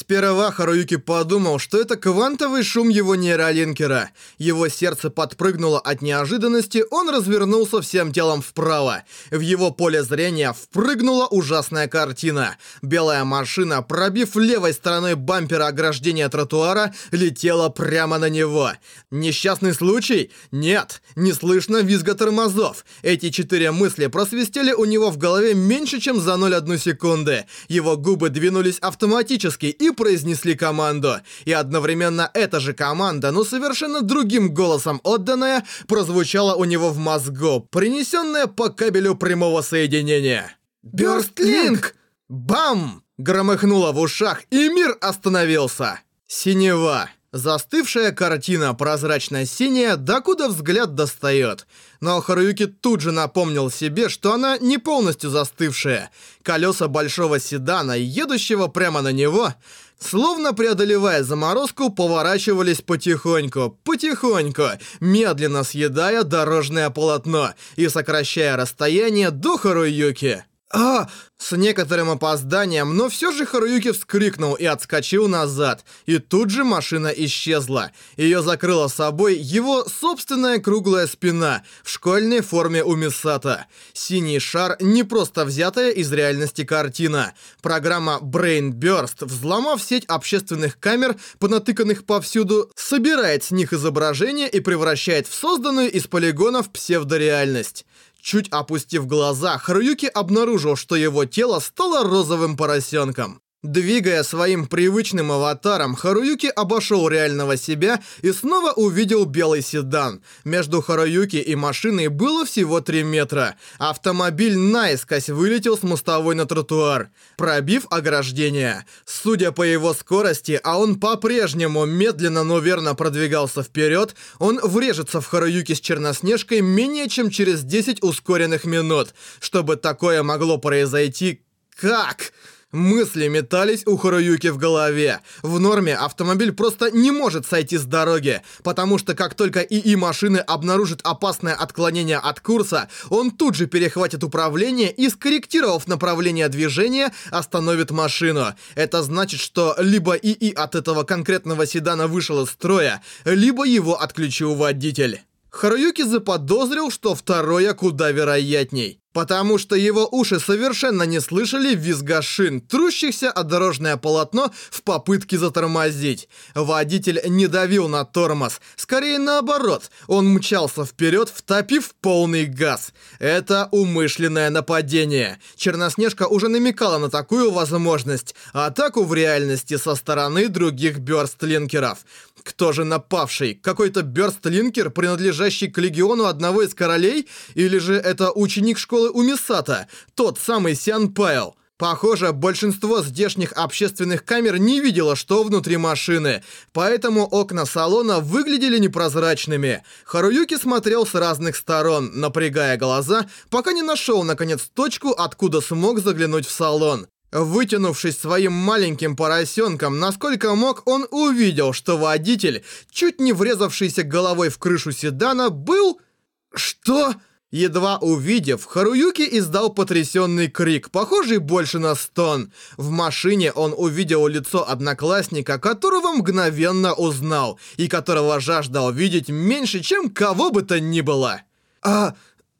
Сперва Харуюки подумал, что это квантовый шум его нейролинкера. Его сердце подпрыгнуло от неожиданности, он развернулся всем телом вправо. В его поле зрения впрыгнула ужасная картина. Белая машина, пробив левой стороной бампера ограждения тротуара, летела прямо на него. Несчастный случай? Нет, не слышно визга тормозов. Эти четыре мысли просвистели у него в голове меньше, чем за 0,1 секунды. Его губы двинулись автоматически, и произнесли команду. И одновременно эта же команда, но совершенно другим голосом отданная, прозвучала у него в мозгу, принесенная по кабелю прямого соединения. «Бёрстлинг!» Бам! Громыхнуло в ушах, и мир остановился. Синева. Застывшая картина прозрачно-синяя, докуда взгляд достает. Но Харуюки тут же напомнил себе, что она не полностью застывшая. Колеса большого седана, едущего прямо на него, словно преодолевая заморозку, поворачивались потихоньку, потихоньку, медленно съедая дорожное полотно и сокращая расстояние до Харуюки. «А!» С некоторым опозданием, но все же Харуюки вскрикнул и отскочил назад. И тут же машина исчезла. Ее закрыла собой его собственная круглая спина в школьной форме у Мисата. Синий шар не просто взятая из реальности картина. Программа Brain Burst, взломав сеть общественных камер, понатыканных повсюду, собирает с них изображение и превращает в созданную из полигонов псевдореальность. Чуть опустив глаза, Харуюки обнаружил, что его тело стало розовым поросенком. Двигая своим привычным аватаром, Харуюки обошел реального себя и снова увидел белый седан. Между Харуюки и машиной было всего 3 метра. Автомобиль наискось вылетел с мостовой на тротуар, пробив ограждение. Судя по его скорости, а он по-прежнему медленно, но верно продвигался вперед, он врежется в Харуюки с Черноснежкой менее чем через 10 ускоренных минут. Чтобы такое могло произойти... Как? Мысли метались у Харуюки в голове. В норме автомобиль просто не может сойти с дороги, потому что как только ИИ машины обнаружит опасное отклонение от курса, он тут же перехватит управление и, скорректировав направление движения, остановит машину. Это значит, что либо ИИ от этого конкретного седана вышел из строя, либо его отключил водитель. Харуюки заподозрил, что второе куда вероятней. Потому что его уши совершенно не слышали визга шин, трущихся о дорожное полотно в попытке затормозить. Водитель не давил на тормоз, скорее наоборот, он мчался вперед, втопив полный газ. Это умышленное нападение. Черноснежка уже намекала на такую возможность, атаку в реальности со стороны других бёрстлинкеров. Кто же напавший? Какой-то бёрстлинкер, принадлежащий к легиону одного из королей? Или же это ученик школы школы у Мисата, тот самый Сян Пайл. Похоже, большинство здешних общественных камер не видело, что внутри машины, поэтому окна салона выглядели непрозрачными. Харуюки смотрел с разных сторон, напрягая глаза, пока не нашел, наконец, точку, откуда смог заглянуть в салон. Вытянувшись своим маленьким поросенком, насколько мог, он увидел, что водитель, чуть не врезавшийся головой в крышу седана, был... Что? Едва увидев, Харуюки издал потрясенный крик, похожий больше на стон. В машине он увидел лицо одноклассника, которого мгновенно узнал, и которого жаждал видеть меньше, чем кого бы то ни было. «А...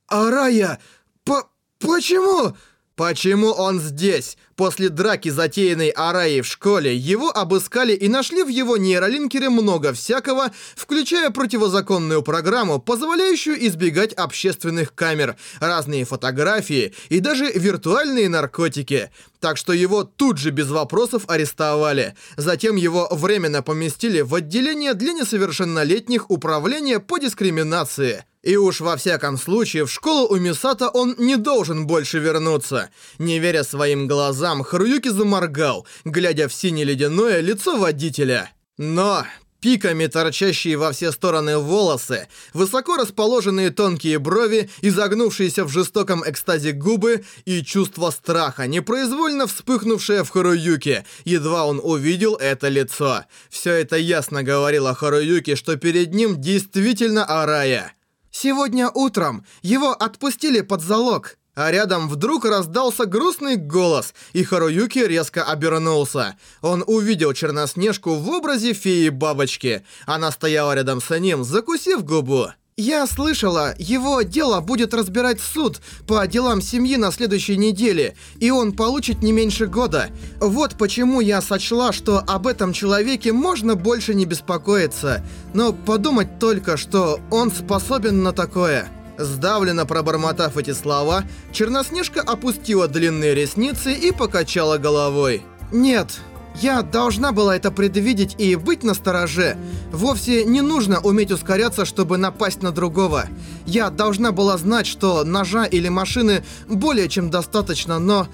Арая... По... Почему?» Почему он здесь? После драки, затеянной Араей в школе, его обыскали и нашли в его нейролинкере много всякого, включая противозаконную программу, позволяющую избегать общественных камер, разные фотографии и даже виртуальные наркотики. Так что его тут же без вопросов арестовали. Затем его временно поместили в отделение для несовершеннолетних управления по дискриминации. И уж во всяком случае, в школу у Мисата он не должен больше вернуться. Не веря своим глазам, Харуюки заморгал, глядя в сине-ледяное лицо водителя. Но пиками торчащие во все стороны волосы, высоко расположенные тонкие брови, изогнувшиеся в жестоком экстазе губы и чувство страха, непроизвольно вспыхнувшее в Харуюке, едва он увидел это лицо. Все это ясно говорило Харуюке, что перед ним действительно Арая. «Сегодня утром его отпустили под залог», А рядом вдруг раздался грустный голос, и Харуюки резко обернулся. Он увидел Черноснежку в образе феи-бабочки. Она стояла рядом с ним, закусив губу. «Я слышала, его дело будет разбирать суд по делам семьи на следующей неделе, и он получит не меньше года. Вот почему я сочла, что об этом человеке можно больше не беспокоиться. Но подумать только, что он способен на такое». Сдавленно пробормотав эти слова, Черноснежка опустила длинные ресницы и покачала головой. «Нет, я должна была это предвидеть и быть настороже. Вовсе не нужно уметь ускоряться, чтобы напасть на другого. Я должна была знать, что ножа или машины более чем достаточно, но...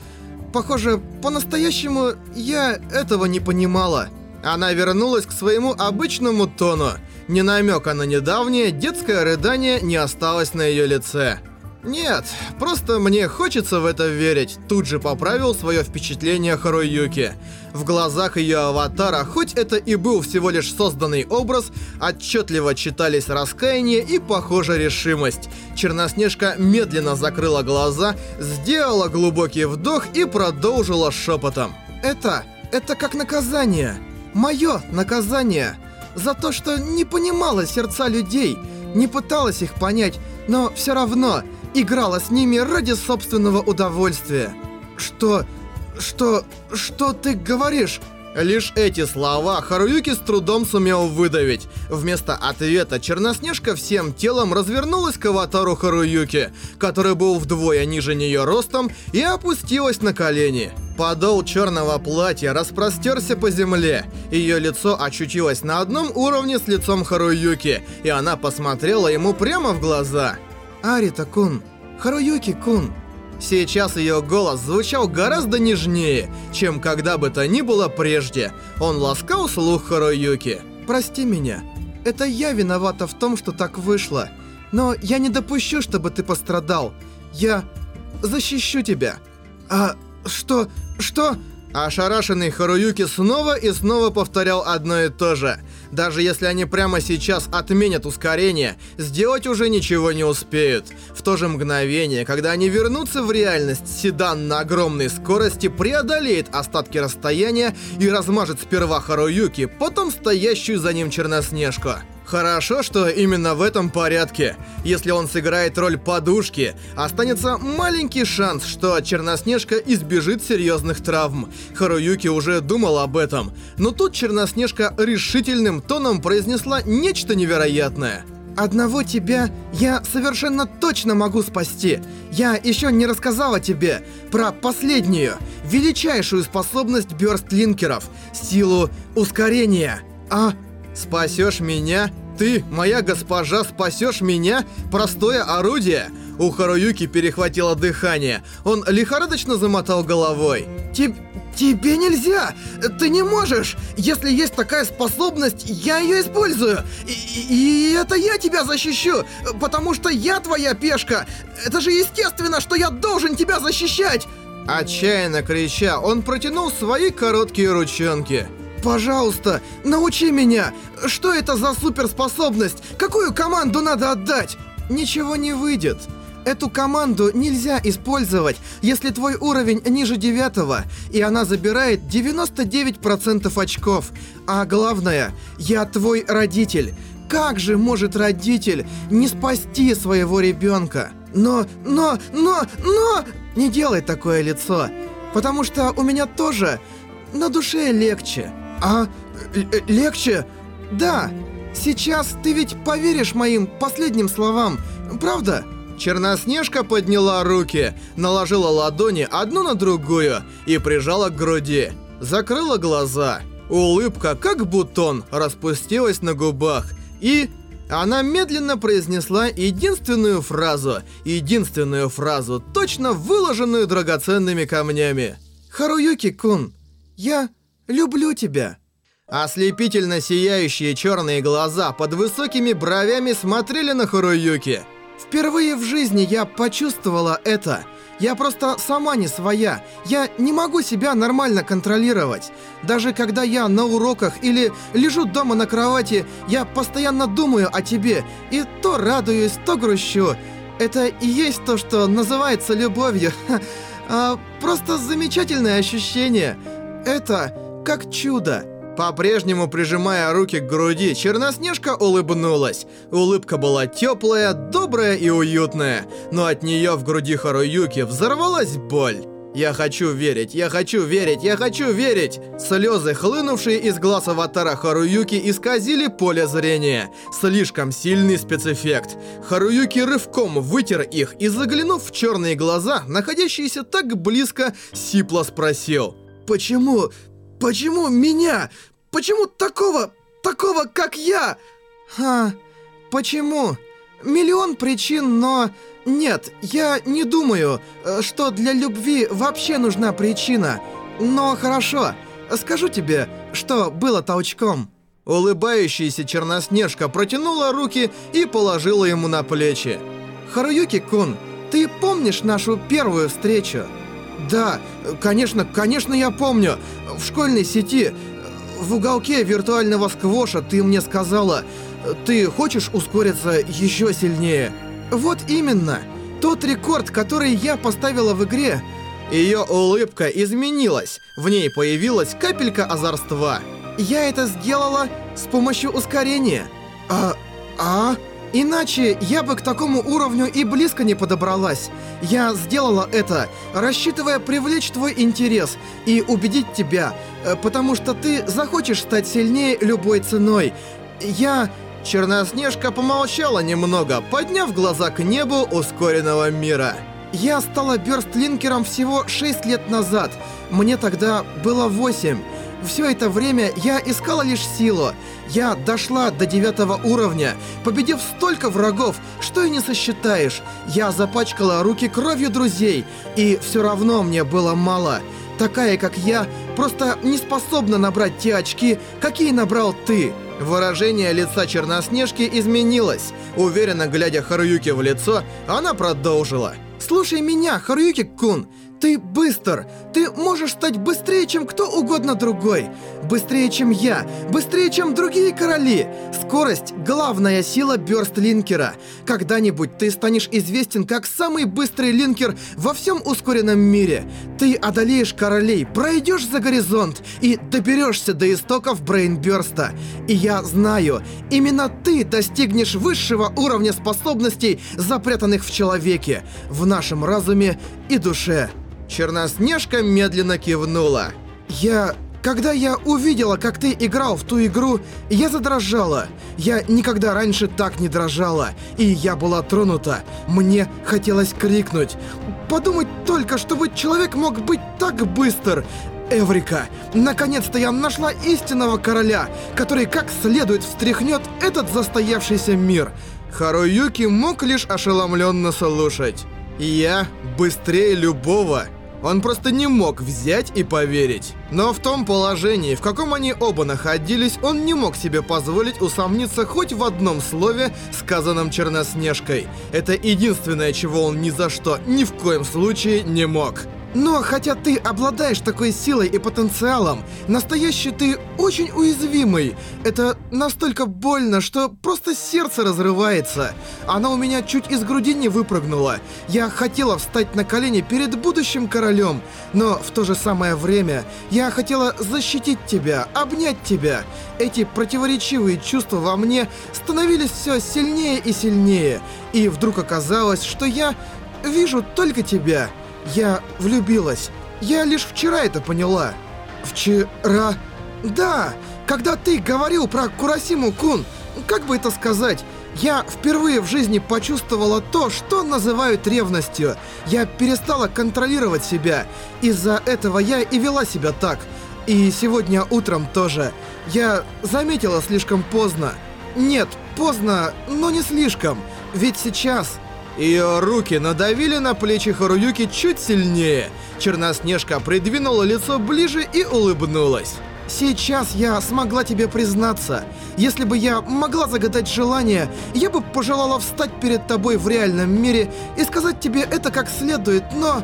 Похоже, по-настоящему я этого не понимала. Она вернулась к своему обычному тону. Ни намека на недавнее детское рыдание не осталось на ее лице. «Нет, просто мне хочется в это верить», тут же поправил свое впечатление Харуюки. В глазах ее аватара, хоть это и был всего лишь созданный образ, отчетливо читались раскаяние и, похоже, решимость. Черноснежка медленно закрыла глаза, сделала глубокий вдох и продолжила шепотом. «Это... это как наказание. Мое наказание за то, что не понимала сердца людей, не пыталась их понять, но все равно играла с ними ради собственного удовольствия. Что... что... что ты говоришь? Лишь эти слова Харуюки с трудом сумел выдавить. Вместо ответа Черноснежка всем телом развернулась к аватару Харуюки, который был вдвое ниже нее ростом, и опустилась на колени. Подол черного платья распростерся по земле. Ее лицо очутилось на одном уровне с лицом Харуюки, и она посмотрела ему прямо в глаза. «Арита-кун, Харуюки-кун». Сейчас ее голос звучал гораздо нежнее, чем когда бы то ни было прежде. Он ласкал слух Харуюки. «Прости меня. Это я виновата в том, что так вышло. Но я не допущу, чтобы ты пострадал. Я защищу тебя». «А что? Что?» Ошарашенный Харуюки снова и снова повторял одно и то же. Даже если они прямо сейчас отменят ускорение, сделать уже ничего не успеют. В то же мгновение, когда они вернутся в реальность, седан на огромной скорости преодолеет остатки расстояния и размажет сперва Харуюки, потом стоящую за ним Черноснежку. Хорошо, что именно в этом порядке. Если он сыграет роль подушки, останется маленький шанс, что Черноснежка избежит серьезных травм. Харуюки уже думал об этом. Но тут Черноснежка решительным тоном произнесла нечто невероятное. «Одного тебя я совершенно точно могу спасти. Я еще не рассказала тебе про последнюю, величайшую способность бёрстлинкеров — силу ускорения. А «Спасешь меня? Ты, моя госпожа, спасешь меня? Простое орудие?» У Харуюки перехватило дыхание. Он лихорадочно замотал головой. «Теб... тебе нельзя! Ты не можешь! Если есть такая способность, я ее использую! И, и, и это я тебя защищу! Потому что я твоя пешка! Это же естественно, что я должен тебя защищать!» Отчаянно крича, он протянул свои короткие ручонки. Пожалуйста, научи меня! Что это за суперспособность? Какую команду надо отдать? Ничего не выйдет. Эту команду нельзя использовать, если твой уровень ниже девятого, и она забирает 99% очков. А главное, я твой родитель. Как же может родитель не спасти своего ребенка? Но, но, но, но... Не делай такое лицо, потому что у меня тоже на душе легче. А? легче? Да. Сейчас ты ведь поверишь моим последним словам, правда? Черноснежка подняла руки, наложила ладони одну на другую и прижала к груди. Закрыла глаза. Улыбка, как бутон, распустилась на губах. И она медленно произнесла единственную фразу, единственную фразу, точно выложенную драгоценными камнями. «Харуюки-кун, я Люблю тебя!» Ослепительно сияющие черные глаза под высокими бровями смотрели на Харуюки. Впервые в жизни я почувствовала это. Я просто сама не своя. Я не могу себя нормально контролировать. Даже когда я на уроках или лежу дома на кровати, я постоянно думаю о тебе. И то радуюсь, то грущу. Это и есть то, что называется любовью. А, просто замечательное ощущение. Это как чудо. По-прежнему прижимая руки к груди, Черноснежка улыбнулась. Улыбка была теплая, добрая и уютная, но от нее в груди Харуюки взорвалась боль. «Я хочу верить, я хочу верить, я хочу верить!» Слезы, хлынувшие из глаз аватара Харуюки, исказили поле зрения. Слишком сильный спецэффект. Харуюки рывком вытер их и, заглянув в черные глаза, находящиеся так близко, сипло спросил. «Почему? Почему меня? Почему такого, такого, как я?» «Ха, почему? Миллион причин, но...» Нет, я не думаю, э, что для любви вообще нужна причина. Но хорошо, скажу тебе, что было толчком. Улыбающаяся Черноснежка протянула руки и положила ему на плечи. Харуюки-кун, ты помнишь нашу первую встречу? Да, конечно, конечно я помню. В школьной сети, в уголке виртуального сквоша ты мне сказала, ты хочешь ускориться еще сильнее? Вот именно. Тот рекорд, который я поставила в игре. Ее улыбка изменилась. В ней появилась капелька озорства. Я это сделала с помощью ускорения. А... а... Иначе я бы к такому уровню и близко не подобралась. Я сделала это, рассчитывая привлечь твой интерес и убедить тебя, э, потому что ты захочешь стать сильнее любой ценой. Я... Черноснежка помолчала немного, подняв глаза к небу ускоренного мира. «Я стала бёрстлинкером всего 6 лет назад. Мне тогда было 8. Все это время я искала лишь силу. Я дошла до девятого уровня, победив столько врагов, что и не сосчитаешь. Я запачкала руки кровью друзей, и все равно мне было мало. Такая, как я, просто не способна набрать те очки, какие набрал ты. Выражение лица Черноснежки изменилось. Уверенно глядя Харуюке в лицо, она продолжила. «Слушай меня, Харуюки-кун, ты быстр. Ты можешь стать быстрее, чем кто угодно другой. Быстрее, чем я. Быстрее, чем другие короли. Скорость — главная сила бёрст-линкера. Когда-нибудь ты станешь известен как самый быстрый линкер во всем ускоренном мире. Ты одолеешь королей, пройдешь за горизонт и доберешься до истоков брейнбёрста. И я знаю, именно ты достигнешь высшего уровня способностей, запрятанных в человеке, в нашем разуме и душе. Черноснежка медленно кивнула. «Я... Когда я увидела, как ты играл в ту игру, я задрожала. Я никогда раньше так не дрожала, и я была тронута. Мне хотелось крикнуть. Подумать только, чтобы человек мог быть так быстр. Эврика, наконец-то я нашла истинного короля, который как следует встряхнет этот застоявшийся мир. Харуюки мог лишь ошеломленно слушать. Я быстрее любого. Он просто не мог взять и поверить. Но в том положении, в каком они оба находились, он не мог себе позволить усомниться хоть в одном слове, сказанном Черноснежкой. Это единственное, чего он ни за что, ни в коем случае не мог. Но хотя ты обладаешь такой силой и потенциалом, настоящий ты очень уязвимый. Это настолько больно, что просто сердце разрывается. Она у меня чуть из груди не выпрыгнула. Я хотела встать на колени перед будущим королем, но в то же самое время я хотела защитить тебя, обнять тебя. Эти противоречивые чувства во мне становились все сильнее и сильнее. И вдруг оказалось, что я вижу только тебя. Я влюбилась. Я лишь вчера это поняла. Вчера... Да, когда ты говорил про Курасиму-кун, как бы это сказать, я впервые в жизни почувствовала то, что называют ревностью. Я перестала контролировать себя. Из-за этого я и вела себя так. И сегодня утром тоже. Я заметила слишком поздно. Нет, поздно, но не слишком. Ведь сейчас ее руки надавили на плечи Харуюки чуть сильнее. Черноснежка придвинула лицо ближе и улыбнулась. «Сейчас я смогла тебе признаться. Если бы я могла загадать желание, я бы пожелала встать перед тобой в реальном мире и сказать тебе это как следует, но...»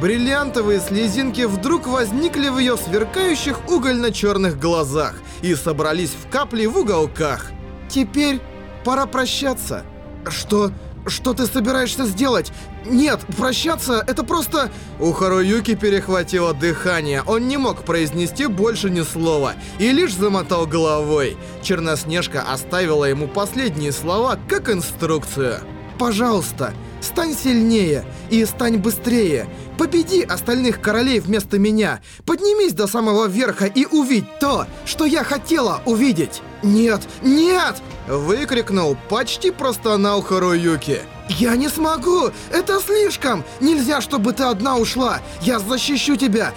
Бриллиантовые слезинки вдруг возникли в ее сверкающих угольно-черных глазах и собрались в капли в уголках. «Теперь пора прощаться». «Что? Что ты собираешься сделать? Нет, прощаться — это просто... У Харуюки перехватило дыхание. Он не мог произнести больше ни слова и лишь замотал головой. Черноснежка оставила ему последние слова как инструкцию. «Пожалуйста, стань сильнее и стань быстрее. Победи остальных королей вместо меня. Поднимись до самого верха и увидь то, что я хотела увидеть. Нет, нет!» Выкрикнул, почти простонал Харуюки. «Я не смогу! Это слишком! Нельзя, чтобы ты одна ушла! Я защищу тебя!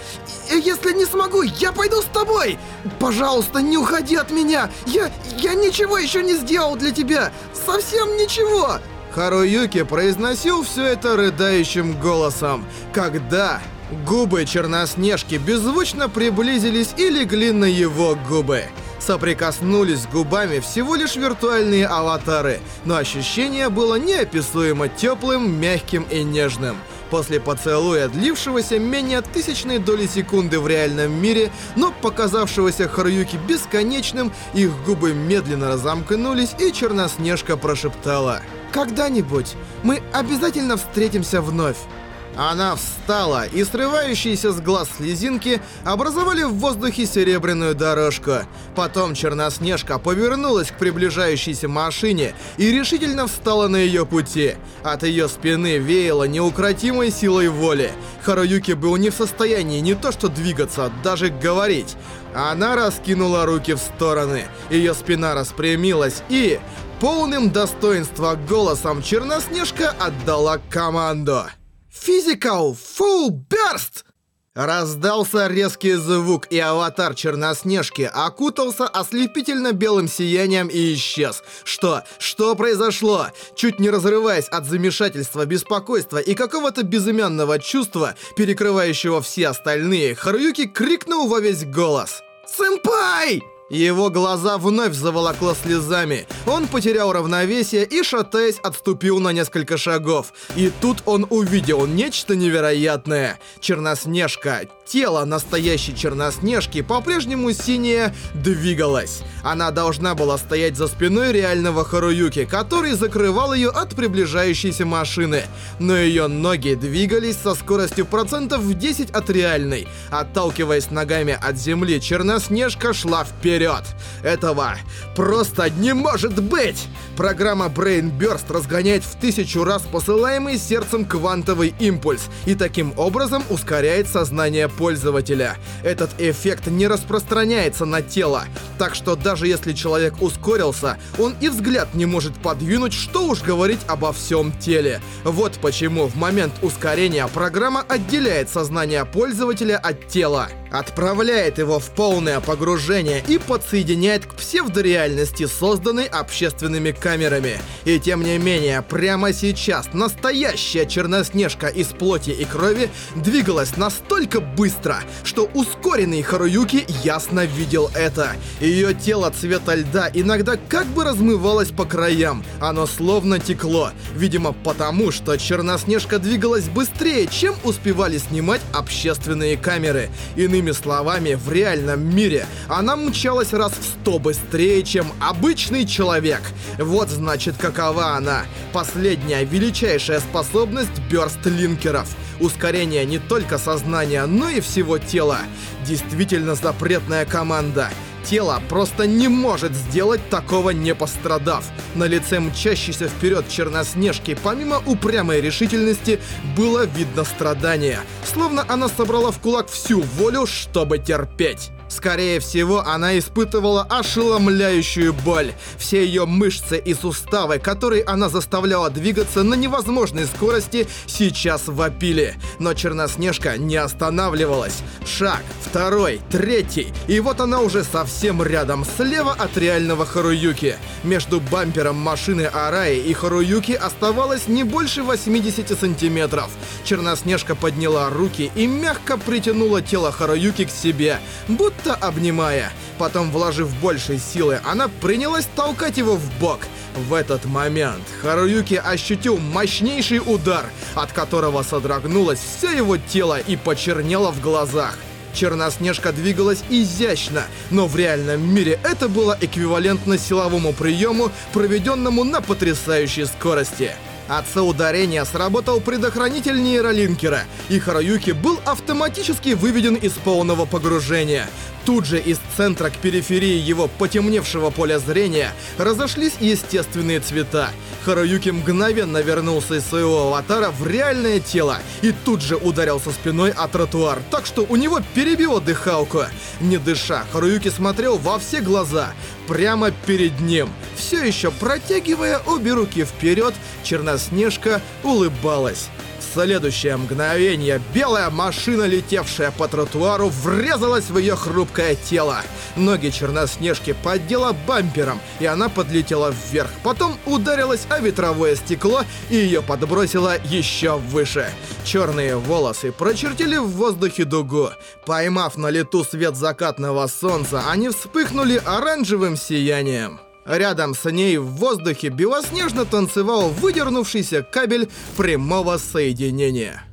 И если не смогу, я пойду с тобой! Пожалуйста, не уходи от меня! Я... я ничего еще не сделал для тебя! Совсем ничего!» Харуюки произносил все это рыдающим голосом, когда губы Черноснежки беззвучно приблизились и легли на его губы. Соприкоснулись губами всего лишь виртуальные аватары, но ощущение было неописуемо теплым, мягким и нежным. После поцелуя, длившегося менее тысячной доли секунды в реальном мире, но показавшегося Харуюки бесконечным, их губы медленно разомкнулись, и Черноснежка прошептала «Когда-нибудь мы обязательно встретимся вновь». Она встала, и срывающиеся с глаз слезинки образовали в воздухе серебряную дорожку. Потом Черноснежка повернулась к приближающейся машине и решительно встала на ее пути. От ее спины веяло неукротимой силой воли. Харуюки был не в состоянии не то что двигаться, даже говорить. Она раскинула руки в стороны, ее спина распрямилась и... Полным достоинства голосом Черноснежка отдала команду. Физикал Full Burst! Раздался резкий звук, и аватар Черноснежки окутался ослепительно белым сиянием и исчез. Что? Что произошло? Чуть не разрываясь от замешательства, беспокойства и какого-то безымянного чувства, перекрывающего все остальные, Харуюки крикнул во весь голос. «Сэмпай!» Его глаза вновь заволокло слезами. Он потерял равновесие и, шатаясь, отступил на несколько шагов. И тут он увидел нечто невероятное. Черноснежка, тело настоящей Черноснежки, по-прежнему синее, двигалось. Она должна была стоять за спиной реального Харуюки, который закрывал ее от приближающейся машины. Но ее ноги двигались со скоростью процентов в 10 от реальной. Отталкиваясь ногами от земли, Черноснежка шла вперед. Этого просто не может быть! Программа Brain Burst разгоняет в тысячу раз посылаемый сердцем квантовый импульс и таким образом ускоряет сознание пользователя. Этот эффект не распространяется на тело, так что даже если человек ускорился, он и взгляд не может подвинуть, что уж говорить обо всем теле. Вот почему в момент ускорения программа отделяет сознание пользователя от тела отправляет его в полное погружение и подсоединяет к псевдореальности, созданной общественными камерами. И тем не менее, прямо сейчас настоящая Черноснежка из плоти и крови двигалась настолько быстро, что ускоренный Харуюки ясно видел это. Ее тело цвета льда иногда как бы размывалось по краям, оно словно текло, видимо потому, что Черноснежка двигалась быстрее, чем успевали снимать общественные камеры. Иными Иными словами, в реальном мире она мчалась раз в сто быстрее, чем обычный человек. Вот значит какова она. Последняя величайшая способность бёрст-линкеров. Ускорение не только сознания, но и всего тела. Действительно запретная команда. Тело просто не может сделать такого не пострадав. На лице мчащейся вперед Черноснежки, помимо упрямой решительности, было видно страдание. Словно она собрала в кулак всю волю, чтобы терпеть. Скорее всего, она испытывала ошеломляющую боль. Все ее мышцы и суставы, которые она заставляла двигаться на невозможной скорости, сейчас вопили. Но Черноснежка не останавливалась. Шаг, второй, третий, и вот она уже совсем рядом, слева от реального Харуюки. Между бампером машины Араи и Харуюки оставалось не больше 80 сантиметров. Черноснежка подняла руки и мягко притянула тело Харуюки к себе, будто будто обнимая. Потом, вложив больше силы, она принялась толкать его в бок. В этот момент Харуюки ощутил мощнейший удар, от которого содрогнулось все его тело и почернело в глазах. Черноснежка двигалась изящно, но в реальном мире это было эквивалентно силовому приему, проведенному на потрясающей скорости. От соударения сработал предохранитель нейролинкера, и Харуюки был автоматически выведен из полного погружения. Тут же из центра к периферии его потемневшего поля зрения разошлись естественные цвета. Харуюки мгновенно вернулся из своего аватара в реальное тело и тут же ударился спиной о тротуар, так что у него перебило дыхалку. Не дыша, Харуюки смотрел во все глаза, прямо перед ним. Все еще протягивая обе руки вперед, Черноснежка улыбалась. Следующее мгновение белая машина, летевшая по тротуару, врезалась в ее хрупкое тело. Ноги Черноснежки поддела бампером, и она подлетела вверх. Потом ударилась о ветровое стекло, и ее подбросило еще выше. Черные волосы прочертили в воздухе дугу. Поймав на лету свет закатного солнца, они вспыхнули оранжевым сиянием. Рядом с ней в воздухе белоснежно танцевал выдернувшийся кабель прямого соединения.